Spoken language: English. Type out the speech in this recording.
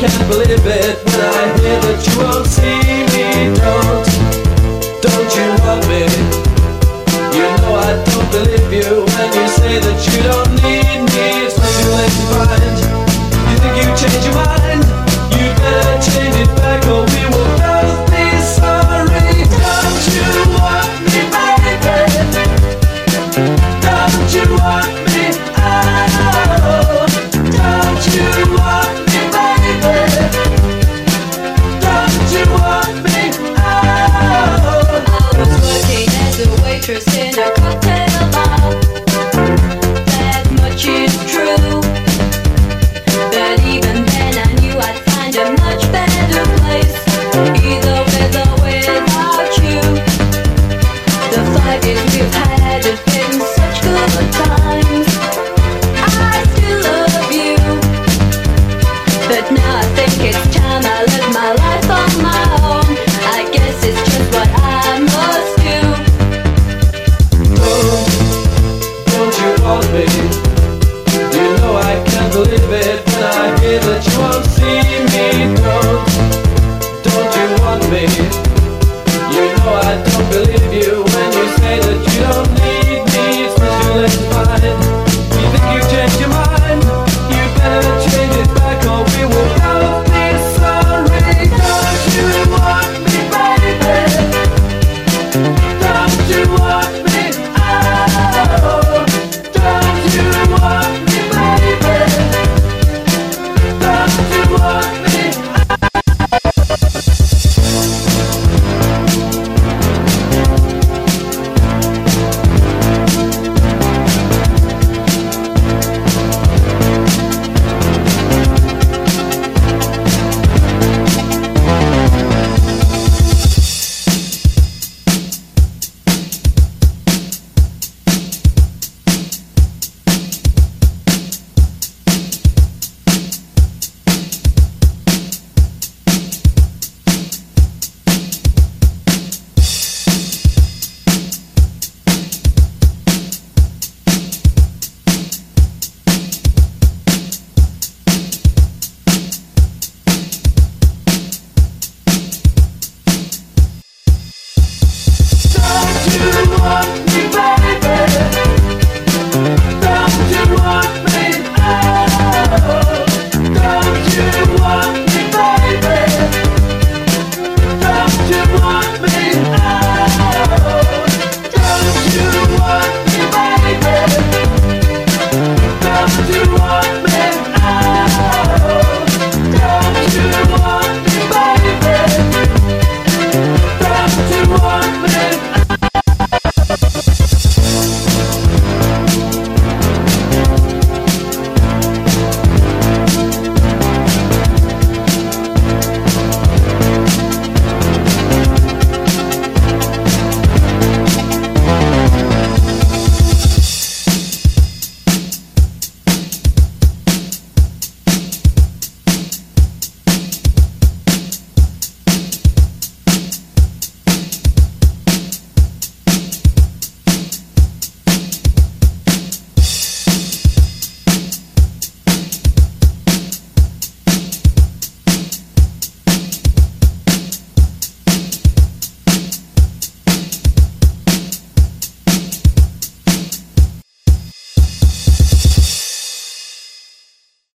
can't believe it when I hear that you won't see me. Don't, don't you want me? You know I don't believe you when you say that you don't need me. It's too late to find. You think you change your mind? citrus me. You know I don't believe you when you say that you don't